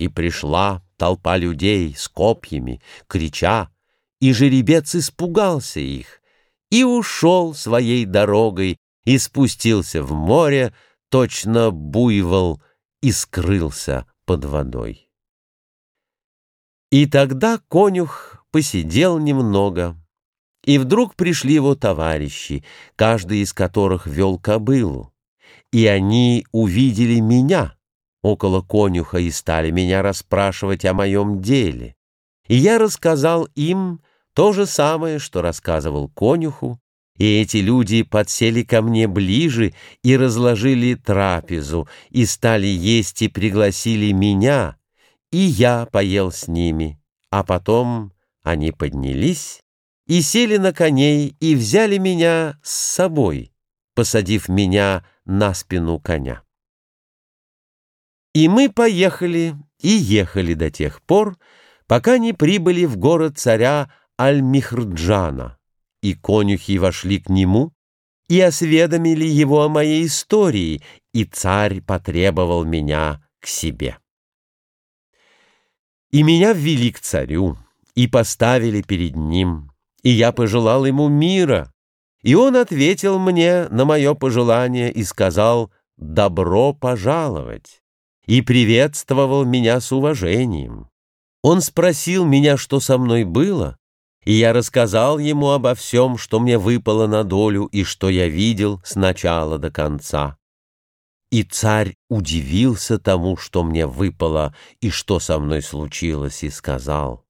И пришла толпа людей с копьями, крича, и жеребец испугался их, и ушел своей дорогой, и спустился в море, точно буйвол, и скрылся под водой. И тогда конюх посидел немного, и вдруг пришли его товарищи, каждый из которых вел кобылу, и они увидели меня около конюха и стали меня расспрашивать о моем деле. И я рассказал им то же самое, что рассказывал конюху, и эти люди подсели ко мне ближе и разложили трапезу, и стали есть и пригласили меня, и я поел с ними, а потом они поднялись и сели на коней и взяли меня с собой, посадив меня на спину коня. И мы поехали и ехали до тех пор, пока не прибыли в город царя Аль-Михрджана, и конюхи вошли к нему и осведомили его о моей истории, и царь потребовал меня к себе. И меня ввели к царю, и поставили перед ним, и я пожелал ему мира, и он ответил мне на мое пожелание и сказал «добро пожаловать» и приветствовал меня с уважением. Он спросил меня, что со мной было, и я рассказал ему обо всем, что мне выпало на долю и что я видел с начала до конца. И царь удивился тому, что мне выпало и что со мной случилось, и сказал,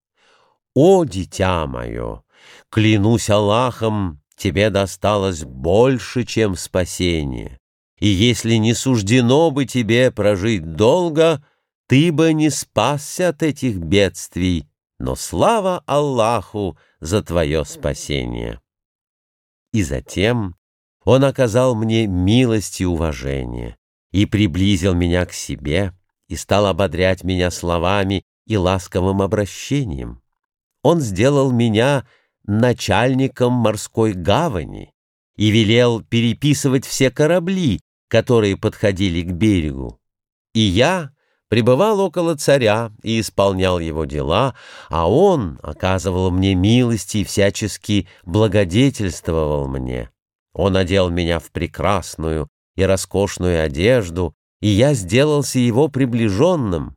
«О, дитя мое, клянусь Аллахом, тебе досталось больше, чем спасение, и если не суждено бы тебе прожить долго, ты бы не спасся от этих бедствий, но слава Аллаху за твое спасение. И затем он оказал мне милость и уважение, и приблизил меня к себе, и стал ободрять меня словами и ласковым обращением. Он сделал меня начальником морской гавани и велел переписывать все корабли, которые подходили к берегу. И я пребывал около царя и исполнял его дела, а он оказывал мне милости и всячески благодетельствовал мне. Он одел меня в прекрасную и роскошную одежду, и я сделался его приближенным,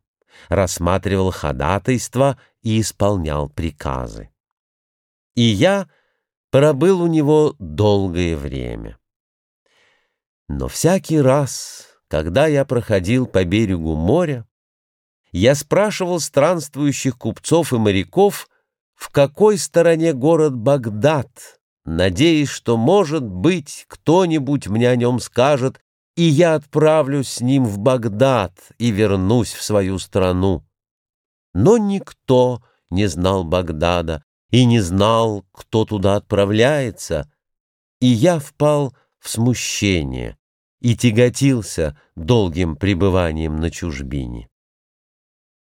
рассматривал ходатайства и исполнял приказы. И я пробыл у него долгое время. Но всякий раз когда я проходил по берегу моря, я спрашивал странствующих купцов и моряков, в какой стороне город Багдад, надеясь, что, может быть, кто-нибудь мне о нем скажет, и я отправлюсь с ним в Багдад и вернусь в свою страну. Но никто не знал Багдада и не знал, кто туда отправляется, и я впал в смущение и тяготился долгим пребыванием на чужбине.